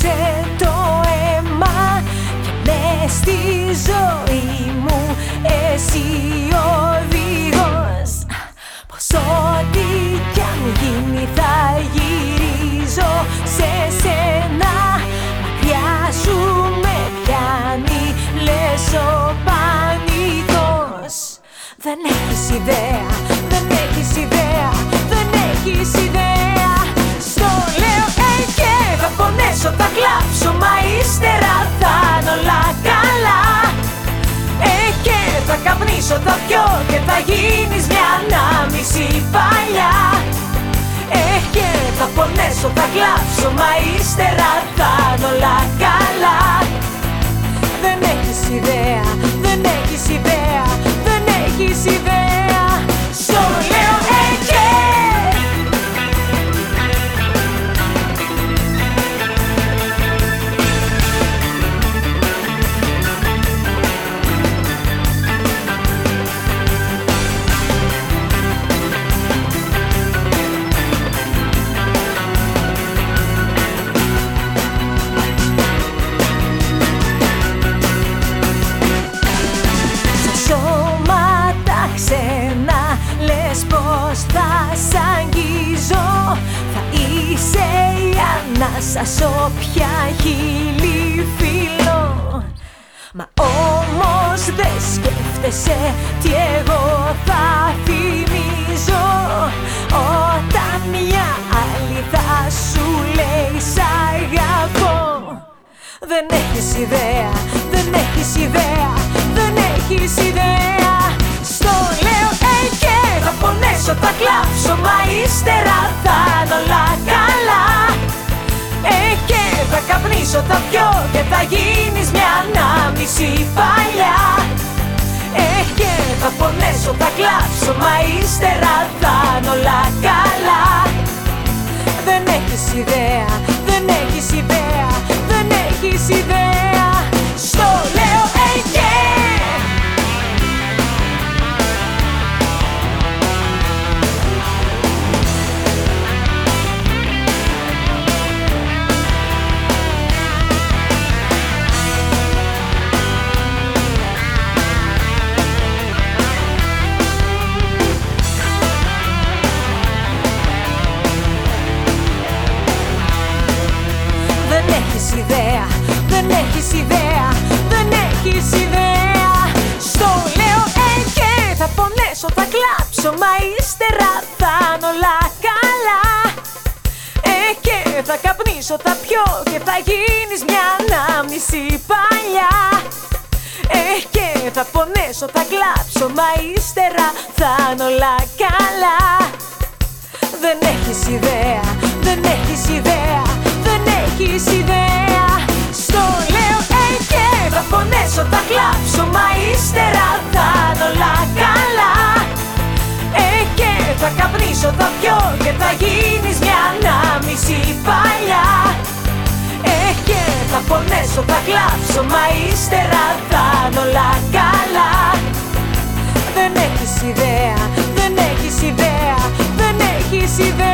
Σε το αίμα και μες στη ζωή μου. Εσύ οδηγός. Πως ό,τι κι αν γίνει θα γυρίζω σε σένα. Μακριά σου με πιάνει λες ο πανικός. Δεν έχεις ιδέα, δεν έχεις ιδέα. Καπνίσω, θα πιω και θα γίνεις μια ανάμιση παλιά. Ε, και θα πονέσω, θα κλάψω Μα ύστερα θα είναι όλα ανάσα όποια χείλη φίλο Μα όμως δεν σκέφτεσαι τι εγώ θα θυμίζω. Όταν μια άλλη θα σου λέει σ' αγαπώ δεν έχεις ιδέα, δεν έχεις ιδέα, δεν έχεις ιδέα θα καπνίσω, θα πιω και θα γίνεις μια ανάμιση παλιά. Ε, και θα πονέσω, θα κλάψω Μα ύστερα θα ιδέα, δεν έχεις ιδέα, δεν έχεις ιδέα. Στο λέω ε, και θα πονέσω, θα κλάψω Μα ύστερα θα είναι όλα καλά. Ε, και θα καπνίσω, θα πιω και θα γίνεις μια ανάμνηση παλιά. Ε, και θα πονέσω, θα κλάψω Μα ύστερα θα είναι όλα καλά. Δεν έχεις ιδέα, δεν έχεις ιδέα, δεν έχεις ιδέα. Στο λέω ε και θα φωνέσω, θα κλάψω Μα ύστερα θα είναι καλά Ε και θα καπνίσω, θα πιω και θα γίνεις μια ανάμιση παλιά Ε και θα φωνέσω, θα κλάψω Μα ύστερα θα καλά Δεν έχεις ιδέα, δεν έχεις ιδέα, δεν έχεις ιδέα